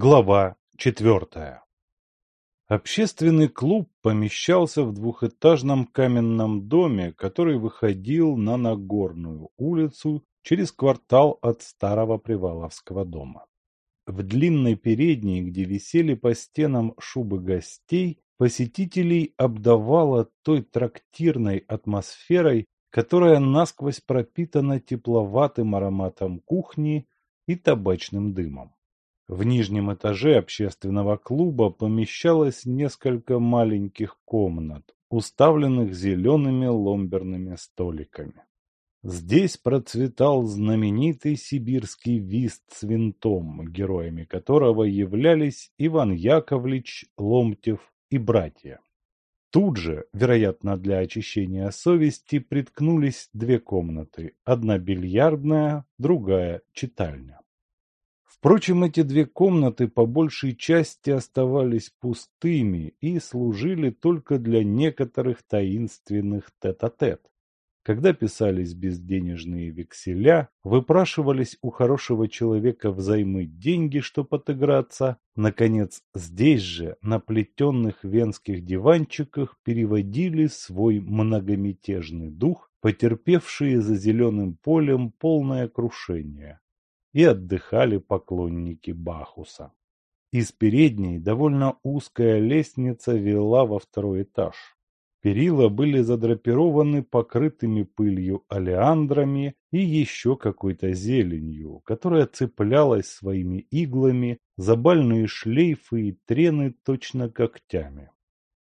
Глава четвертая Общественный клуб помещался в двухэтажном каменном доме, который выходил на Нагорную улицу через квартал от старого Приваловского дома. В длинной передней, где висели по стенам шубы гостей, посетителей обдавало той трактирной атмосферой, которая насквозь пропитана тепловатым ароматом кухни и табачным дымом. В нижнем этаже общественного клуба помещалось несколько маленьких комнат, уставленных зелеными ломберными столиками. Здесь процветал знаменитый сибирский вист с винтом, героями которого являлись Иван Яковлевич, Ломтев и братья. Тут же, вероятно для очищения совести, приткнулись две комнаты, одна бильярдная, другая читальня. Впрочем, эти две комнаты по большей части оставались пустыми и служили только для некоторых таинственных тет-а-тет. -тет. Когда писались безденежные векселя, выпрашивались у хорошего человека взаймы деньги, чтобы отыграться, наконец, здесь же, на плетенных венских диванчиках, переводили свой многомятежный дух, потерпевшие за зеленым полем полное крушение, и отдыхали поклонники Бахуса. Из передней довольно узкая лестница вела во второй этаж. Перила были задрапированы покрытыми пылью алиандрами и еще какой-то зеленью, которая цеплялась своими иглами за бальные шлейфы и трены точно когтями.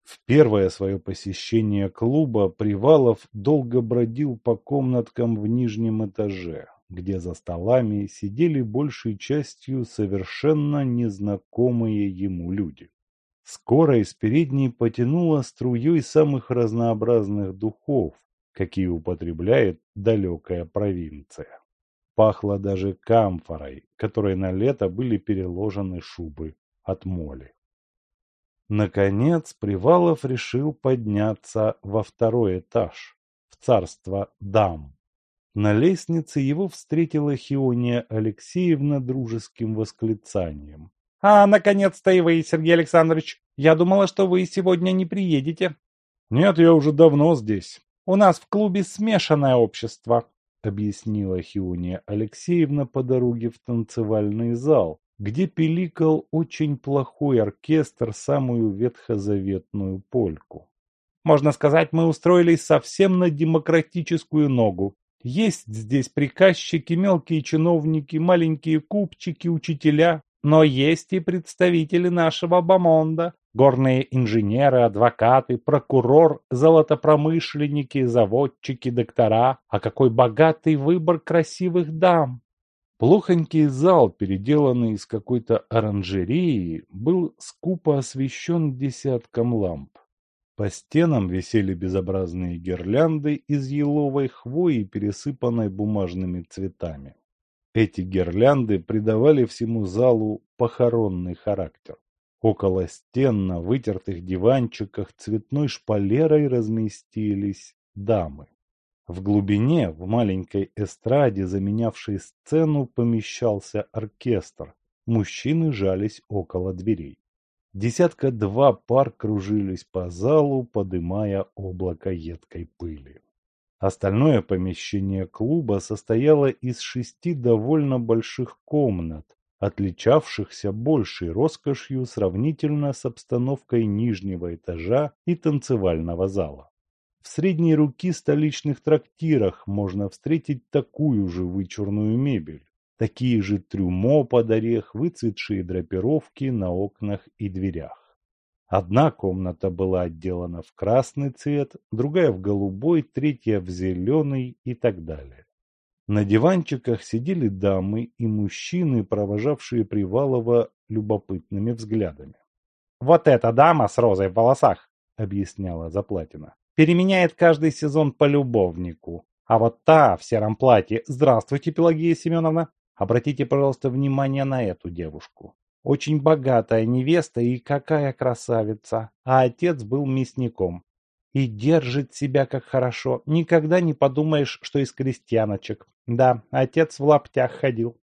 В первое свое посещение клуба Привалов долго бродил по комнаткам в нижнем этаже, где за столами сидели большей частью совершенно незнакомые ему люди. Скоро из передней потянуло струей самых разнообразных духов, какие употребляет далекая провинция. Пахло даже камфорой, которой на лето были переложены шубы от моли. Наконец Привалов решил подняться во второй этаж, в царство дам. На лестнице его встретила Хиония Алексеевна дружеским восклицанием. «А, наконец-то и вы, Сергей Александрович! Я думала, что вы сегодня не приедете». «Нет, я уже давно здесь». «У нас в клубе смешанное общество», — объяснила Хиония Алексеевна по дороге в танцевальный зал, где пиликал очень плохой оркестр самую ветхозаветную польку. «Можно сказать, мы устроились совсем на демократическую ногу. Есть здесь приказчики, мелкие чиновники, маленькие купчики, учителя, но есть и представители нашего бомонда, горные инженеры, адвокаты, прокурор, золотопромышленники, заводчики, доктора. А какой богатый выбор красивых дам! Плохонький зал, переделанный из какой-то оранжереи, был скупо освещен десятком ламп. По стенам висели безобразные гирлянды из еловой хвои, пересыпанной бумажными цветами. Эти гирлянды придавали всему залу похоронный характер. Около стен на вытертых диванчиках цветной шпалерой разместились дамы. В глубине, в маленькой эстраде, заменявшей сцену, помещался оркестр. Мужчины жались около дверей. Десятка два пар кружились по залу, подымая облако едкой пыли. Остальное помещение клуба состояло из шести довольно больших комнат, отличавшихся большей роскошью сравнительно с обстановкой нижнего этажа и танцевального зала. В средней руки столичных трактирах можно встретить такую же вычурную мебель, такие же трюмо под орех, выцветшие драпировки на окнах и дверях. Одна комната была отделана в красный цвет, другая в голубой, третья в зеленый и так далее. На диванчиках сидели дамы и мужчины, провожавшие Привалова любопытными взглядами. «Вот эта дама с розой в волосах», — объясняла Заплатина, — «переменяет каждый сезон по любовнику. А вот та в сером платье... Здравствуйте, Пелагея Семеновна. Обратите, пожалуйста, внимание на эту девушку. Очень богатая невеста и какая красавица. А отец был мясником. И держит себя как хорошо. Никогда не подумаешь, что из крестьяночек. Да, отец в лаптях ходил.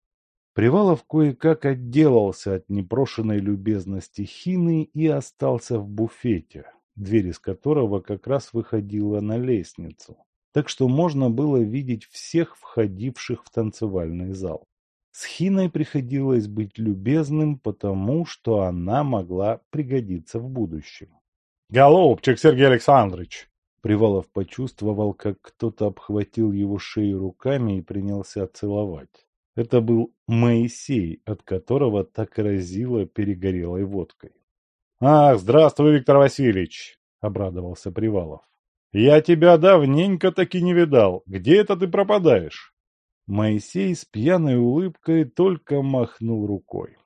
Привалов кое-как отделался от непрошенной любезности Хины и остался в буфете, дверь из которого как раз выходила на лестницу, так что можно было видеть всех входивших в танцевальный зал. С Хиной приходилось быть любезным, потому что она могла пригодиться в будущем. «Голубчик, Сергей Александрович!» Привалов почувствовал, как кто-то обхватил его шею руками и принялся целовать. Это был Моисей, от которого так разило перегорелой водкой. «Ах, здравствуй, Виктор Васильевич!» — обрадовался Привалов. «Я тебя давненько таки не видал. Где это ты пропадаешь?» Моисей с пьяной улыбкой только махнул рукой.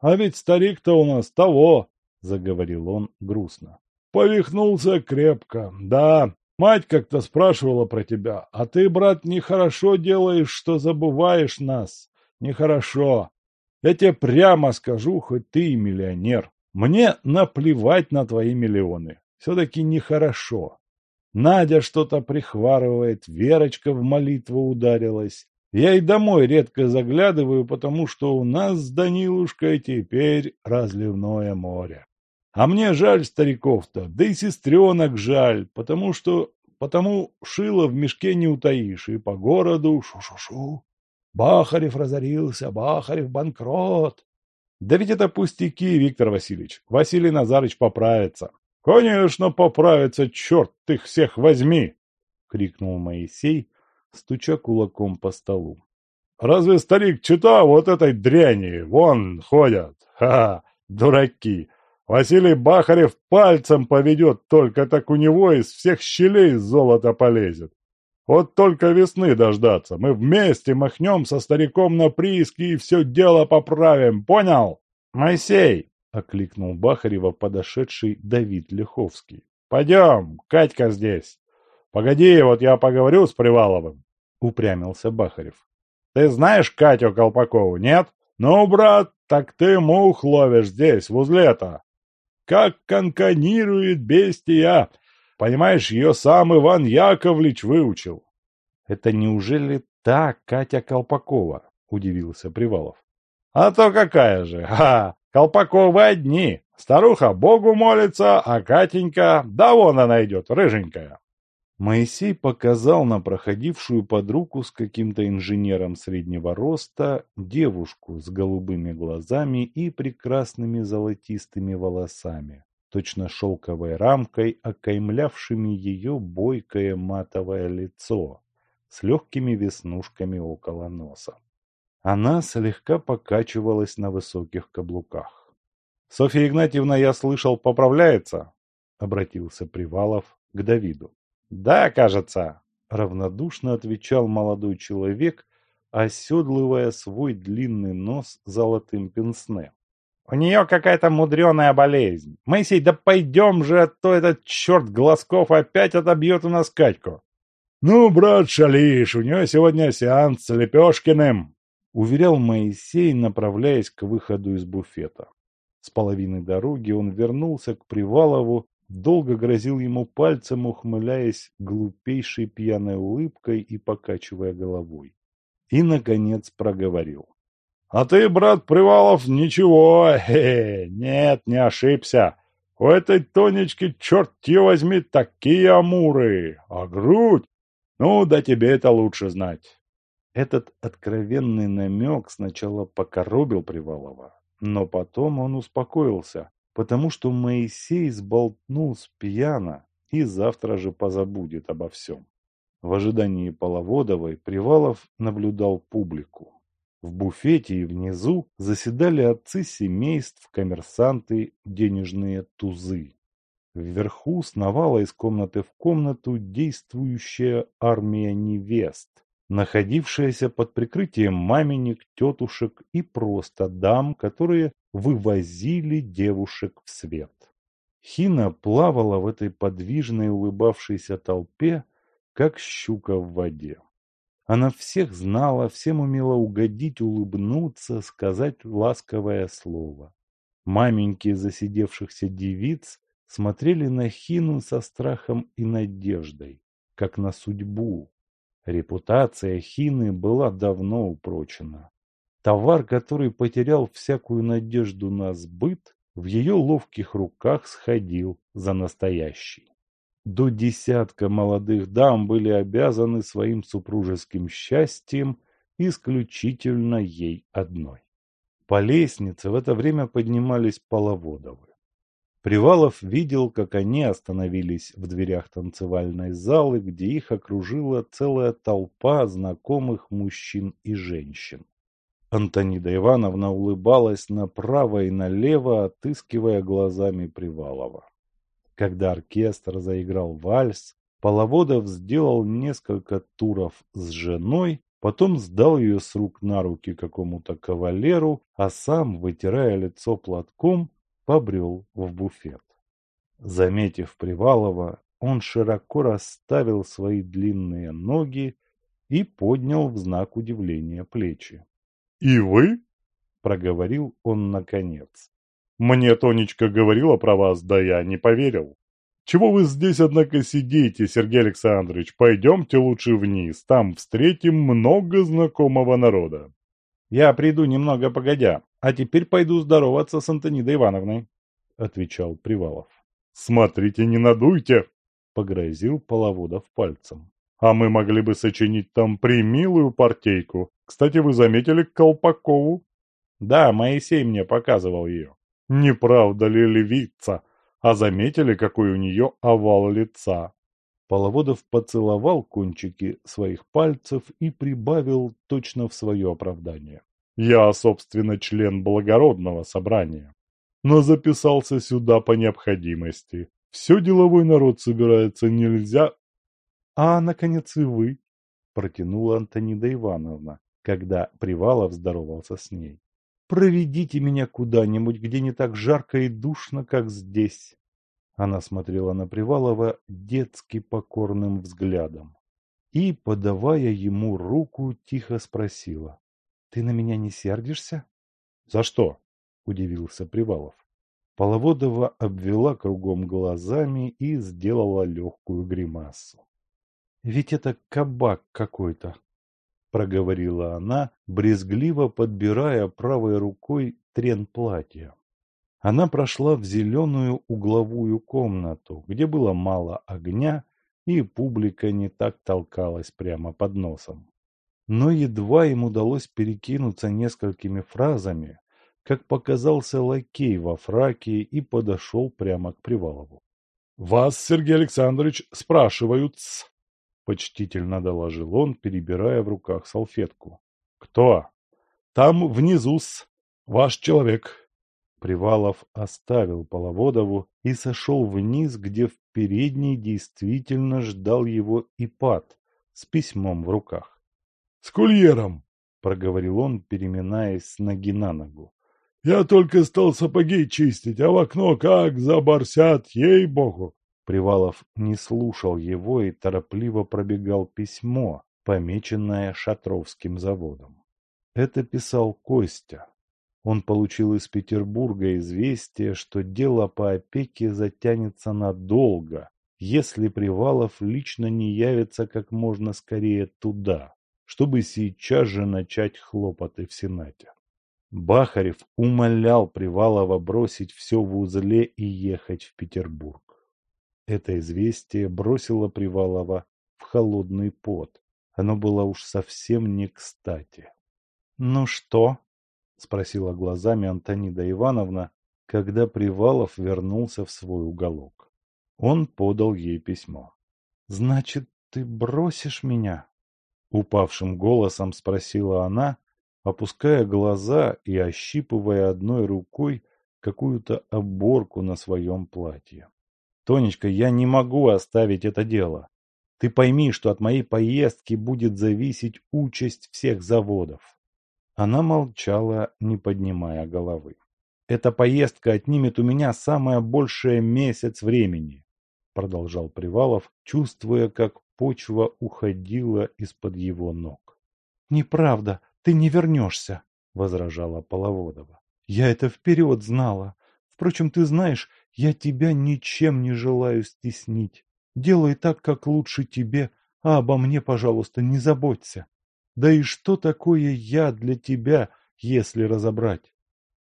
«А ведь старик-то у нас того!» — заговорил он грустно. Повихнулся крепко. Да, мать как-то спрашивала про тебя. А ты, брат, нехорошо делаешь, что забываешь нас. Нехорошо. Я тебе прямо скажу, хоть ты и миллионер. Мне наплевать на твои миллионы. Все-таки нехорошо. Надя что-то прихварывает, Верочка в молитву ударилась. Я и домой редко заглядываю, потому что у нас с Данилушкой теперь разливное море. А мне жаль стариков-то, да и сестренок жаль, потому что... Потому шило в мешке не утаишь, и по городу шу-шу-шу. Бахарев разорился, Бахарев банкрот. Да ведь это пустяки, Виктор Васильевич. Василий Назарыч поправится. Конечно, поправится, черт их всех возьми! Крикнул Моисей, стуча кулаком по столу. Разве старик чита вот этой дряни? Вон ходят. Ха-ха, дураки. Василий Бахарев пальцем поведет, только так у него из всех щелей золото полезет. Вот только весны дождаться. Мы вместе махнем со стариком на прииски и все дело поправим, понял? Моисей! — окликнул Бахарева подошедший Давид Лиховский. — Пойдем, Катька здесь. Погоди, вот я поговорю с Приваловым, — упрямился Бахарев. — Ты знаешь Катю Колпакову, нет? Ну, брат, так ты мух ловишь здесь, возле-то. Как конканирует бестия! Понимаешь, ее сам Иван Яковлевич выучил. — Это неужели та Катя Колпакова? — удивился Привалов. — А то какая же! Ха! Колпаковы одни. Старуха Богу молится, а Катенька, да вон она идет, рыженькая. Моисей показал на проходившую под руку с каким-то инженером среднего роста девушку с голубыми глазами и прекрасными золотистыми волосами, точно шелковой рамкой, окаймлявшими ее бойкое матовое лицо с легкими веснушками около носа. Она слегка покачивалась на высоких каблуках. — Софья Игнатьевна, я слышал, поправляется? — обратился Привалов к Давиду. «Да, кажется», — равнодушно отвечал молодой человек, оседлывая свой длинный нос золотым пенсне. «У нее какая-то мудреная болезнь. Моисей, да пойдем же, а то этот черт Глазков опять отобьет у нас Катьку». «Ну, брат, шалишь, у нее сегодня сеанс с Лепешкиным», — уверял Моисей, направляясь к выходу из буфета. С половины дороги он вернулся к Привалову долго грозил ему пальцем, ухмыляясь глупейшей пьяной улыбкой и покачивая головой. И, наконец, проговорил. — А ты, брат Привалов, ничего, хе, -хе нет, не ошибся. У этой Тонечки, черт ее возьми, такие амуры, а грудь... Ну, да тебе это лучше знать. Этот откровенный намек сначала покоробил Привалова, но потом он успокоился потому что Моисей сболтнул с пьяна и завтра же позабудет обо всем. В ожидании Половодовой Привалов наблюдал публику. В буфете и внизу заседали отцы семейств, коммерсанты, денежные тузы. Вверху сновала из комнаты в комнату действующая армия невест, находившаяся под прикрытием маменек, тетушек и просто дам, которые вывозили девушек в свет. Хина плавала в этой подвижной улыбавшейся толпе, как щука в воде. Она всех знала, всем умела угодить, улыбнуться, сказать ласковое слово. Маменьки засидевшихся девиц смотрели на Хину со страхом и надеждой, как на судьбу. Репутация Хины была давно упрочена. Товар, который потерял всякую надежду на сбыт, в ее ловких руках сходил за настоящий. До десятка молодых дам были обязаны своим супружеским счастьем исключительно ей одной. По лестнице в это время поднимались Половодовы. Привалов видел, как они остановились в дверях танцевальной залы, где их окружила целая толпа знакомых мужчин и женщин. Антонида Ивановна улыбалась направо и налево, отыскивая глазами Привалова. Когда оркестр заиграл вальс, Половодов сделал несколько туров с женой, потом сдал ее с рук на руки какому-то кавалеру, а сам, вытирая лицо платком, побрел в буфет. Заметив Привалова, он широко расставил свои длинные ноги и поднял в знак удивления плечи. «И вы?» – проговорил он наконец. Мне Тонечка говорила про вас, да я не поверил. Чего вы здесь, однако, сидите, Сергей Александрович? Пойдемте лучше вниз, там встретим много знакомого народа. Я приду немного погодя, а теперь пойду здороваться с Антонидой Ивановной, отвечал Привалов. Смотрите, не надуйте, погрозил Половодов пальцем. А мы могли бы сочинить там примилую партейку. Кстати, вы заметили Колпакову? Да, Моисей мне показывал ее. Не правда ли львица? А заметили, какой у нее овал лица? Половодов поцеловал кончики своих пальцев и прибавил точно в свое оправдание. Я, собственно, член благородного собрания, но записался сюда по необходимости. Все деловой народ собирается, нельзя... А, наконец, и вы, протянула Антонида Ивановна, когда Привалов здоровался с ней. Проведите меня куда-нибудь, где не так жарко и душно, как здесь. Она смотрела на Привалова детски покорным взглядом и, подавая ему руку, тихо спросила. — Ты на меня не сердишься? — За что? — удивился Привалов. Половодова обвела кругом глазами и сделала легкую гримасу. — Ведь это кабак какой-то, проговорила она, брезгливо подбирая правой рукой трен платья. Она прошла в зеленую угловую комнату, где было мало огня, и публика не так толкалась прямо под носом. Но едва им удалось перекинуться несколькими фразами, как показался лакей во фраке и подошел прямо к Привалову. — Вас, Сергей Александрович, спрашивают -с. — почтительно доложил он, перебирая в руках салфетку. «Кто?» «Там внизу-с. Ваш человек». Привалов оставил Половодову и сошел вниз, где в передней действительно ждал его Ипат с письмом в руках. «С кульером», — проговорил он, переминаясь с ноги на ногу. «Я только стал сапоги чистить, а в окно как заборсят, ей-богу! Привалов не слушал его и торопливо пробегал письмо, помеченное Шатровским заводом. Это писал Костя. Он получил из Петербурга известие, что дело по опеке затянется надолго, если Привалов лично не явится как можно скорее туда, чтобы сейчас же начать хлопоты в Сенате. Бахарев умолял Привалова бросить все в узле и ехать в Петербург. Это известие бросило Привалова в холодный пот. Оно было уж совсем не кстати. «Ну что?» — спросила глазами Антонида Ивановна, когда Привалов вернулся в свой уголок. Он подал ей письмо. «Значит, ты бросишь меня?» Упавшим голосом спросила она, опуская глаза и ощипывая одной рукой какую-то оборку на своем платье. Тонечка, я не могу оставить это дело. Ты пойми, что от моей поездки будет зависеть участь всех заводов. Она молчала, не поднимая головы. Эта поездка отнимет у меня самое большее месяц времени, продолжал Привалов, чувствуя, как почва уходила из-под его ног. Неправда, ты не вернешься, возражала Половодова. Я это вперед знала. Впрочем, ты знаешь, я тебя ничем не желаю стеснить. Делай так, как лучше тебе, а обо мне, пожалуйста, не заботься. Да и что такое я для тебя, если разобрать.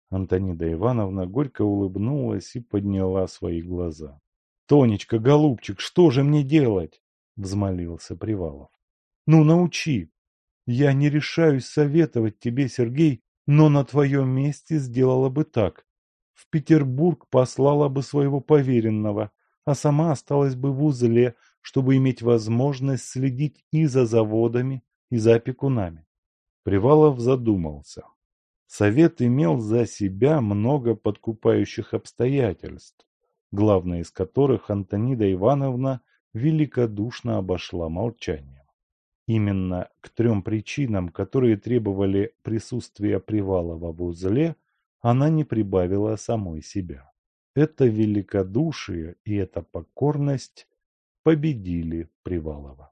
Антонида Ивановна горько улыбнулась и подняла свои глаза. «Тонечка, голубчик, что же мне делать?» — взмолился Привалов. «Ну, научи. Я не решаюсь советовать тебе, Сергей, но на твоем месте сделала бы так. В Петербург послала бы своего поверенного, а сама осталась бы в узле, чтобы иметь возможность следить и за заводами, и за опекунами. Привалов задумался. Совет имел за себя много подкупающих обстоятельств, главное из которых Антонида Ивановна великодушно обошла молчанием. Именно к трем причинам, которые требовали присутствия Привалова в узле, она не прибавила самой себя. Это великодушие и эта покорность победили Привалова.